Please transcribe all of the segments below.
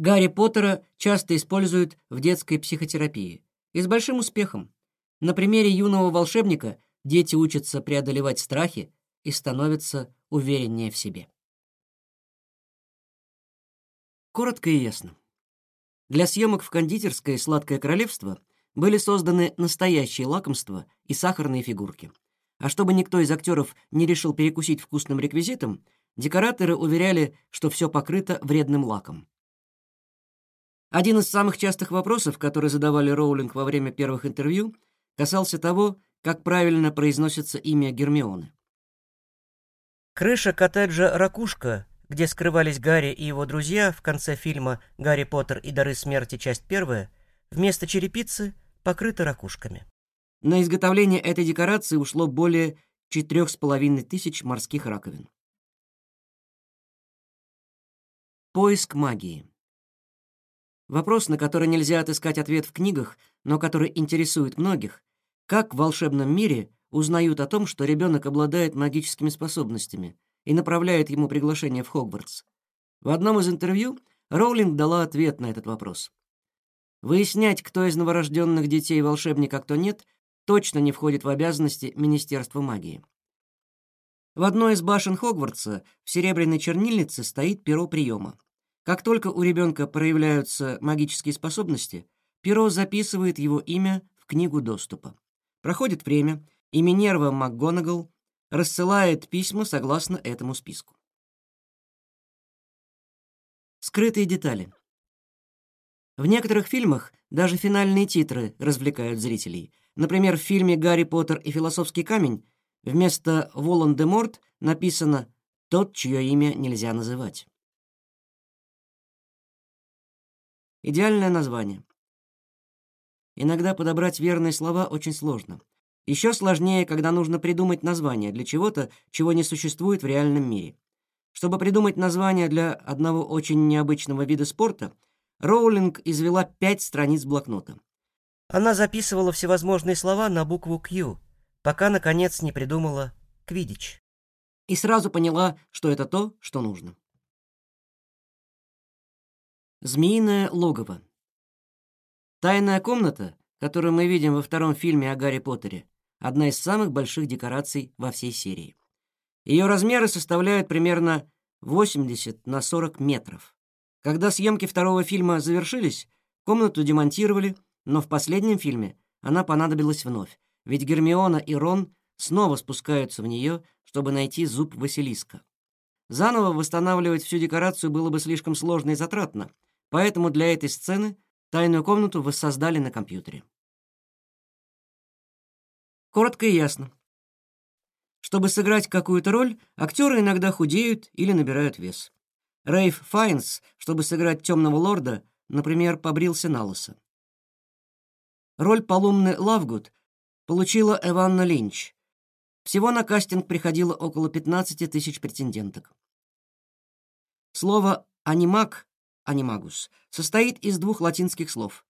Гарри Поттера часто используют в детской психотерапии. И с большим успехом. На примере юного волшебника дети учатся преодолевать страхи и становятся увереннее в себе. Коротко и ясно. Для съемок в кондитерской «Сладкое королевство» были созданы настоящие лакомства и сахарные фигурки. А чтобы никто из актеров не решил перекусить вкусным реквизитом, декораторы уверяли, что все покрыто вредным лаком. Один из самых частых вопросов, которые задавали Роулинг во время первых интервью, касался того, как правильно произносится имя Гермионы. Крыша коттеджа «Ракушка», где скрывались Гарри и его друзья в конце фильма «Гарри Поттер и дары смерти. Часть первая», вместо черепицы покрыта ракушками. На изготовление этой декорации ушло более четырех с половиной тысяч морских раковин. Поиск магии. Вопрос, на который нельзя отыскать ответ в книгах, но который интересует многих, как в волшебном мире узнают о том, что ребенок обладает магическими способностями, и направляет ему приглашение в Хогвартс. В одном из интервью Роулинг дала ответ на этот вопрос. Выяснять, кто из новорожденных детей волшебник, а кто нет, точно не входит в обязанности Министерства магии. В одной из башен Хогвартса в серебряной чернильнице стоит перо приема. Как только у ребенка проявляются магические способности, перо записывает его имя в книгу доступа. Проходит время, и Минерва МакГонагал рассылает письма согласно этому списку. Скрытые детали. В некоторых фильмах даже финальные титры развлекают зрителей. Например, в фильме «Гарри Поттер и философский камень» вместо «Волан-де-Морт» написано «Тот, чье имя нельзя называть». Идеальное название. Иногда подобрать верные слова очень сложно. Еще сложнее, когда нужно придумать название для чего-то, чего не существует в реальном мире. Чтобы придумать название для одного очень необычного вида спорта, Роулинг извела пять страниц блокнота. Она записывала всевозможные слова на букву «Q», пока, наконец, не придумала «квидич». И сразу поняла, что это то, что нужно. Змеиное логово. Тайная комната, которую мы видим во втором фильме о Гарри Поттере, одна из самых больших декораций во всей серии. Ее размеры составляют примерно 80 на 40 метров. Когда съемки второго фильма завершились, комнату демонтировали, но в последнем фильме она понадобилась вновь, ведь Гермиона и Рон снова спускаются в нее, чтобы найти зуб Василиска. Заново восстанавливать всю декорацию было бы слишком сложно и затратно, Поэтому для этой сцены тайную комнату воссоздали на компьютере. Коротко и ясно. Чтобы сыграть какую-то роль, актеры иногда худеют или набирают вес. Рейф Файнс, чтобы сыграть темного лорда, например, побрился налысо. Роль Полумны Лавгуд получила Эванна Линч. Всего на кастинг приходило около 15 тысяч претенденток. Слово «анимак» анимагус, состоит из двух латинских слов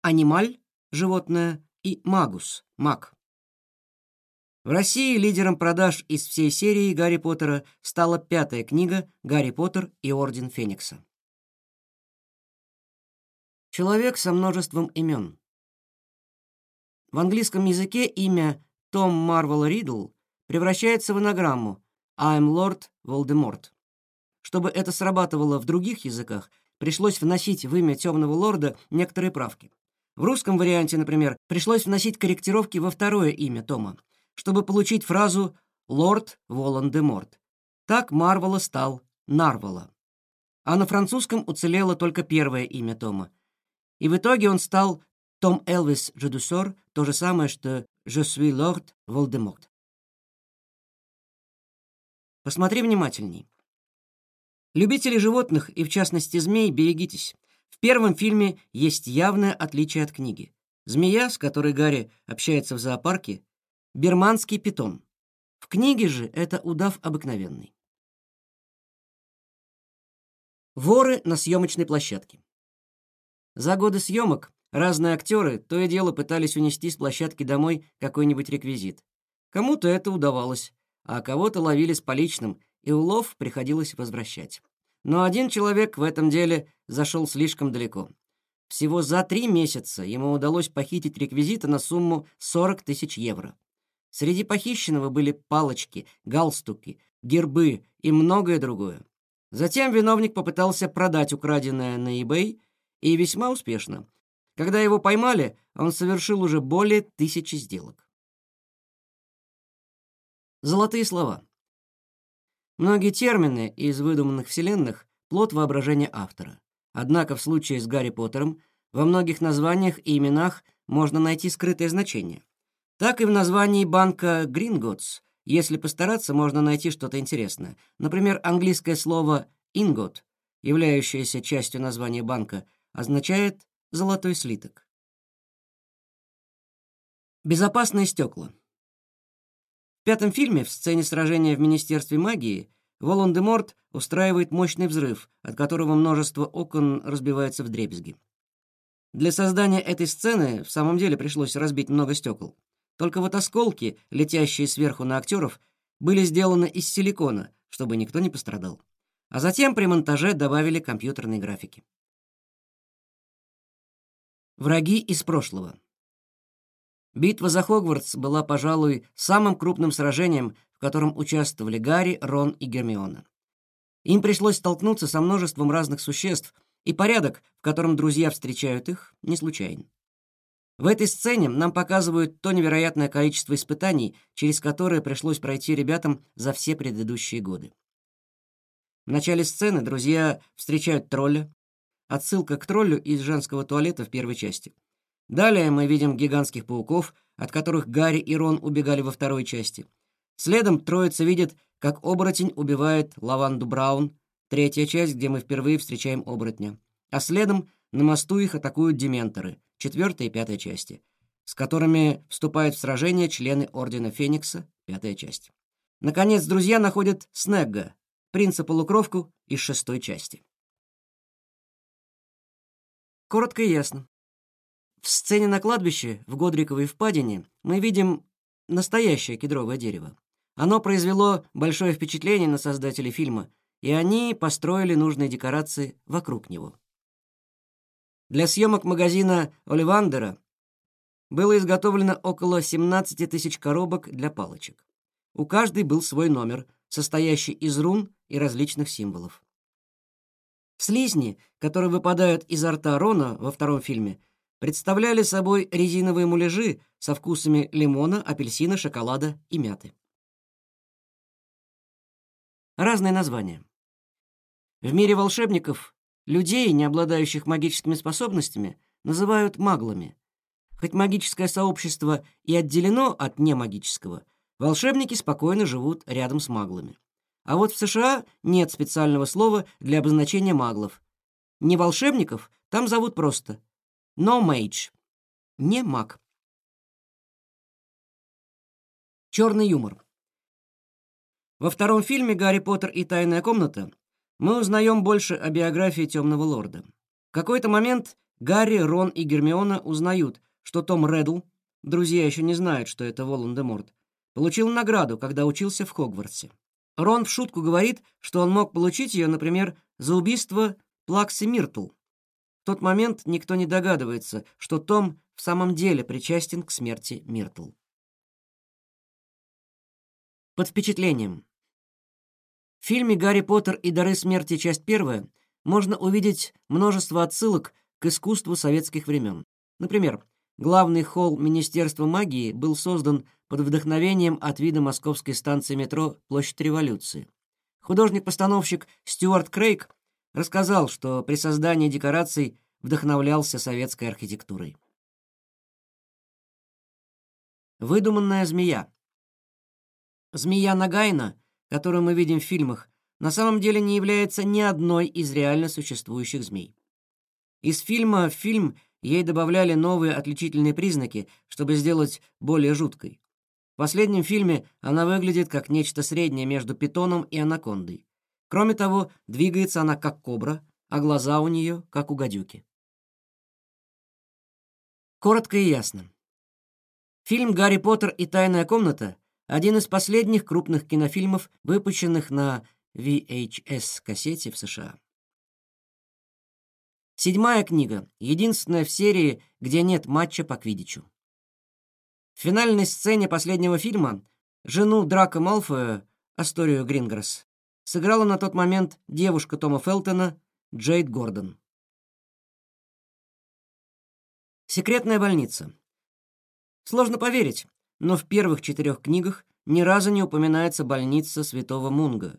«анималь» — животное и «магус» — маг. В России лидером продаж из всей серии Гарри Поттера стала пятая книга «Гарри Поттер и Орден Феникса». Человек со множеством имен. В английском языке имя Том Марвел Ридл превращается в анаграмму «I'm Lord Voldemort». Чтобы это срабатывало в других языках, пришлось вносить в имя Темного Лорда некоторые правки. В русском варианте, например, пришлось вносить корректировки во второе имя Тома, чтобы получить фразу «Лорд Волан-де-Морт». Так Марвела стал Нарвала. А на французском уцелело только первое имя Тома. И в итоге он стал Том Элвис Джедусор, то же самое, что «Je suis Lord Волдеморт». Посмотри внимательней. Любители животных, и в частности змей, берегитесь. В первом фильме есть явное отличие от книги. Змея, с которой Гарри общается в зоопарке, берманский питон. В книге же это удав обыкновенный. Воры на съемочной площадке. За годы съемок разные актеры то и дело пытались унести с площадки домой какой-нибудь реквизит. Кому-то это удавалось, а кого-то ловили с поличным, и улов приходилось возвращать. Но один человек в этом деле зашел слишком далеко. Всего за три месяца ему удалось похитить реквизиты на сумму 40 тысяч евро. Среди похищенного были палочки, галстуки, гербы и многое другое. Затем виновник попытался продать украденное на eBay и весьма успешно. Когда его поймали, он совершил уже более тысячи сделок. Золотые слова. Многие термины из выдуманных вселенных — плод воображения автора. Однако в случае с Гарри Поттером во многих названиях и именах можно найти скрытое значение. Так и в названии банка Гринготс, если постараться, можно найти что-то интересное. Например, английское слово «ingot», являющееся частью названия банка, означает «золотой слиток». Безопасные стекла. Пятом фильме, в сцене сражения в Министерстве магии, Волан-де-Морт устраивает мощный взрыв, от которого множество окон разбивается в дребезги. Для создания этой сцены в самом деле пришлось разбить много стекол. Только вот осколки, летящие сверху на актеров, были сделаны из силикона, чтобы никто не пострадал. А затем при монтаже добавили компьютерные графики. Враги из прошлого. Битва за Хогвартс была, пожалуй, самым крупным сражением, в котором участвовали Гарри, Рон и Гермиона. Им пришлось столкнуться со множеством разных существ, и порядок, в котором друзья встречают их, не случайен. В этой сцене нам показывают то невероятное количество испытаний, через которые пришлось пройти ребятам за все предыдущие годы. В начале сцены друзья встречают тролля, отсылка к троллю из женского туалета в первой части. Далее мы видим гигантских пауков, от которых Гарри и Рон убегали во второй части. Следом троица видит, как оборотень убивает Лаванду Браун, третья часть, где мы впервые встречаем оборотня. А следом на мосту их атакуют дементоры, четвертая и пятая части, с которыми вступают в сражение члены Ордена Феникса, пятая часть. Наконец, друзья находят Снегга, принца-полукровку из шестой части. Коротко и ясно. В сцене на кладбище в Годриковой впадине мы видим настоящее кедровое дерево. Оно произвело большое впечатление на создателей фильма, и они построили нужные декорации вокруг него. Для съемок магазина Оливандера было изготовлено около 17 тысяч коробок для палочек. У каждой был свой номер, состоящий из рун и различных символов. Слизни, которые выпадают изо рта Рона во втором фильме, представляли собой резиновые муляжи со вкусами лимона, апельсина, шоколада и мяты. Разные названия. В мире волшебников людей, не обладающих магическими способностями, называют маглами. Хоть магическое сообщество и отделено от немагического, волшебники спокойно живут рядом с маглами. А вот в США нет специального слова для обозначения маглов. Не волшебников там зовут просто no mage, не маг. Черный юмор. Во втором фильме «Гарри Поттер и тайная комната» мы узнаем больше о биографии Темного Лорда. В какой-то момент Гарри, Рон и Гермиона узнают, что Том Реддл, друзья еще не знают, что это Волан-де-Морт, получил награду, когда учился в Хогвартсе. Рон в шутку говорит, что он мог получить ее, например, за убийство Плаксы Миртл. Тот момент никто не догадывается, что Том в самом деле причастен к смерти Миртл. Под впечатлением. В фильме «Гарри Поттер и дары смерти. Часть первая» можно увидеть множество отсылок к искусству советских времен. Например, главный холл Министерства магии был создан под вдохновением от вида московской станции метро Площадь Революции. Художник-постановщик Стюарт Крейг рассказал, что при создании декораций вдохновлялся советской архитектурой. Выдуманная змея. Змея Нагайна которую мы видим в фильмах, на самом деле не является ни одной из реально существующих змей. Из фильма в фильм ей добавляли новые отличительные признаки, чтобы сделать более жуткой. В последнем фильме она выглядит как нечто среднее между питоном и анакондой. Кроме того, двигается она как кобра, а глаза у нее как у гадюки. Коротко и ясно. Фильм «Гарри Поттер и тайная комната» один из последних крупных кинофильмов, выпущенных на VHS-кассете в США. Седьмая книга, единственная в серии, где нет матча по квиддичу. В финальной сцене последнего фильма жену Драка Малфоя, Асторию Гринграсс, сыграла на тот момент девушка Тома Фелтона Джейд Гордон. Секретная больница. Сложно поверить, но в первых четырех книгах ни разу не упоминается больница Святого Мунга.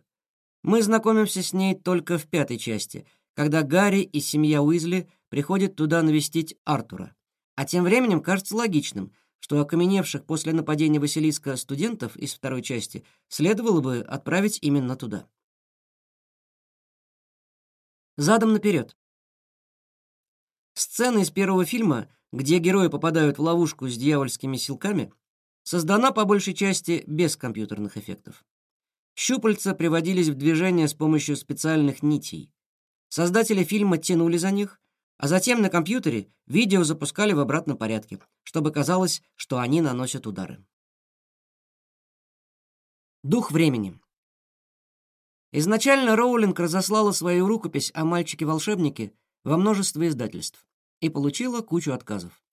Мы знакомимся с ней только в пятой части, когда Гарри и семья Уизли приходят туда навестить Артура. А тем временем кажется логичным, что окаменевших после нападения Василиска студентов из второй части следовало бы отправить именно туда. Задом наперед. Сцена из первого фильма, где герои попадают в ловушку с дьявольскими силками, создана по большей части без компьютерных эффектов. Щупальца приводились в движение с помощью специальных нитей. Создатели фильма тянули за них, а затем на компьютере видео запускали в обратном порядке, чтобы казалось, что они наносят удары. Дух времени. Изначально Роулинг разослала свою рукопись о мальчике-волшебнике во множество издательств и получила кучу отказов.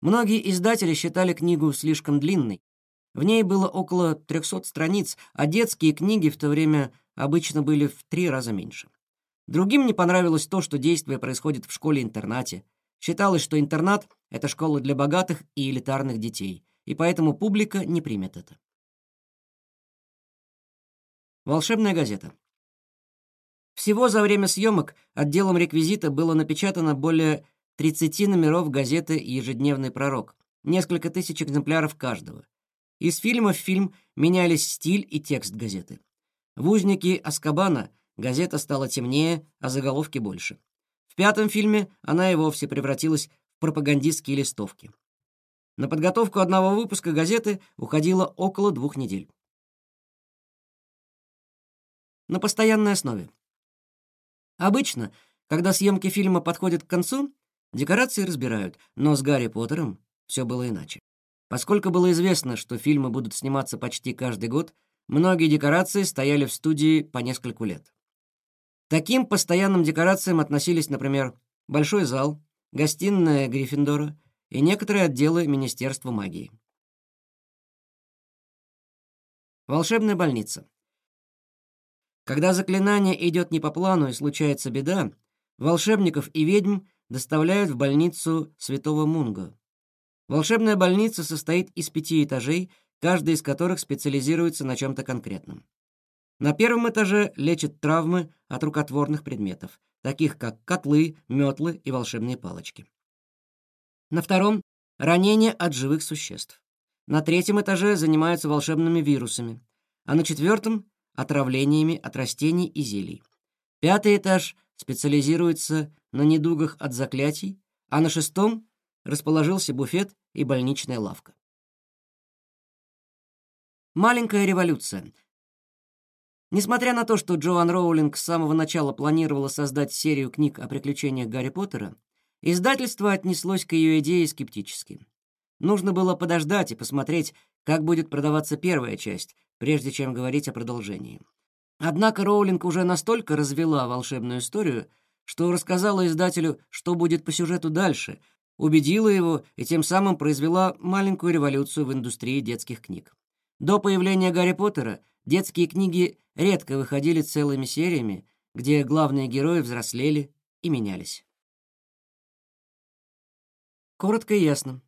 Многие издатели считали книгу слишком длинной. В ней было около 300 страниц, а детские книги в то время обычно были в три раза меньше. Другим не понравилось то, что действие происходит в школе-интернате. Считалось, что интернат — это школа для богатых и элитарных детей, и поэтому публика не примет это. Волшебная газета. Всего за время съемок отделом реквизита было напечатано более 30 номеров газеты «Ежедневный пророк», несколько тысяч экземпляров каждого. Из фильма в фильм менялись стиль и текст газеты. В «Узники Аскабана» газета стала темнее, а заголовки больше. В пятом фильме она и вовсе превратилась в пропагандистские листовки. На подготовку одного выпуска газеты уходило около двух недель. На постоянной основе. Обычно, когда съемки фильма подходят к концу, декорации разбирают, но с Гарри Поттером все было иначе. Поскольку было известно, что фильмы будут сниматься почти каждый год, многие декорации стояли в студии по нескольку лет. Таким постоянным декорациям относились, например, большой зал, гостиная Гриффиндора и некоторые отделы Министерства магии. Волшебная больница. Когда заклинание идет не по плану и случается беда, волшебников и ведьм доставляют в больницу Святого Мунга. Волшебная больница состоит из пяти этажей, каждый из которых специализируется на чем-то конкретном. На первом этаже лечат травмы от рукотворных предметов, таких как котлы, метлы и волшебные палочки. На втором — ранения от живых существ. На третьем этаже занимаются волшебными вирусами, а на четвертом отравлениями от растений и зелий. Пятый этаж специализируется на недугах от заклятий, а на шестом расположился буфет и больничная лавка. Маленькая революция. Несмотря на то, что Джоан Роулинг с самого начала планировала создать серию книг о приключениях Гарри Поттера, издательство отнеслось к ее идее скептически. Нужно было подождать и посмотреть, как будет продаваться первая часть, прежде чем говорить о продолжении. Однако Роулинг уже настолько развела волшебную историю, что рассказала издателю, что будет по сюжету дальше, убедила его и тем самым произвела маленькую революцию в индустрии детских книг. До появления Гарри Поттера детские книги редко выходили целыми сериями, где главные герои взрослели и менялись. Коротко и ясно.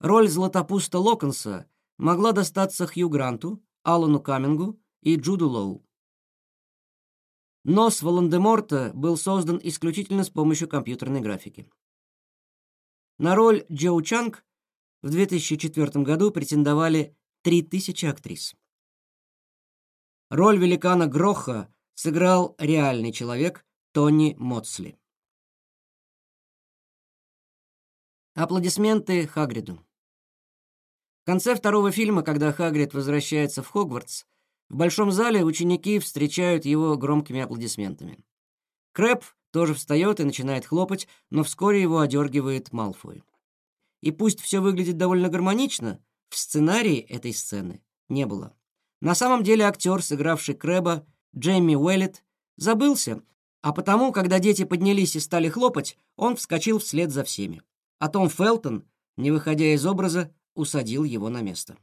Роль Златопуста Локонса могла достаться Хью Гранту, Алану Камингу и Джуду Лоу. Нос Волан-де-Морта был создан исключительно с помощью компьютерной графики. На роль Джоу Чанг в 2004 году претендовали 3000 актрис. Роль великана Гроха сыграл реальный человек Тони Моцли. Аплодисменты Хагриду. В конце второго фильма, когда Хагрид возвращается в Хогвартс, в большом зале ученики встречают его громкими аплодисментами. Крэп тоже встает и начинает хлопать, но вскоре его одергивает Малфой. И пусть все выглядит довольно гармонично, в сценарии этой сцены не было. На самом деле актер, сыгравший Крэба, Джейми Уэллет, забылся, а потому, когда дети поднялись и стали хлопать, он вскочил вслед за всеми. А Том Фелтон, не выходя из образа, усадил его на место.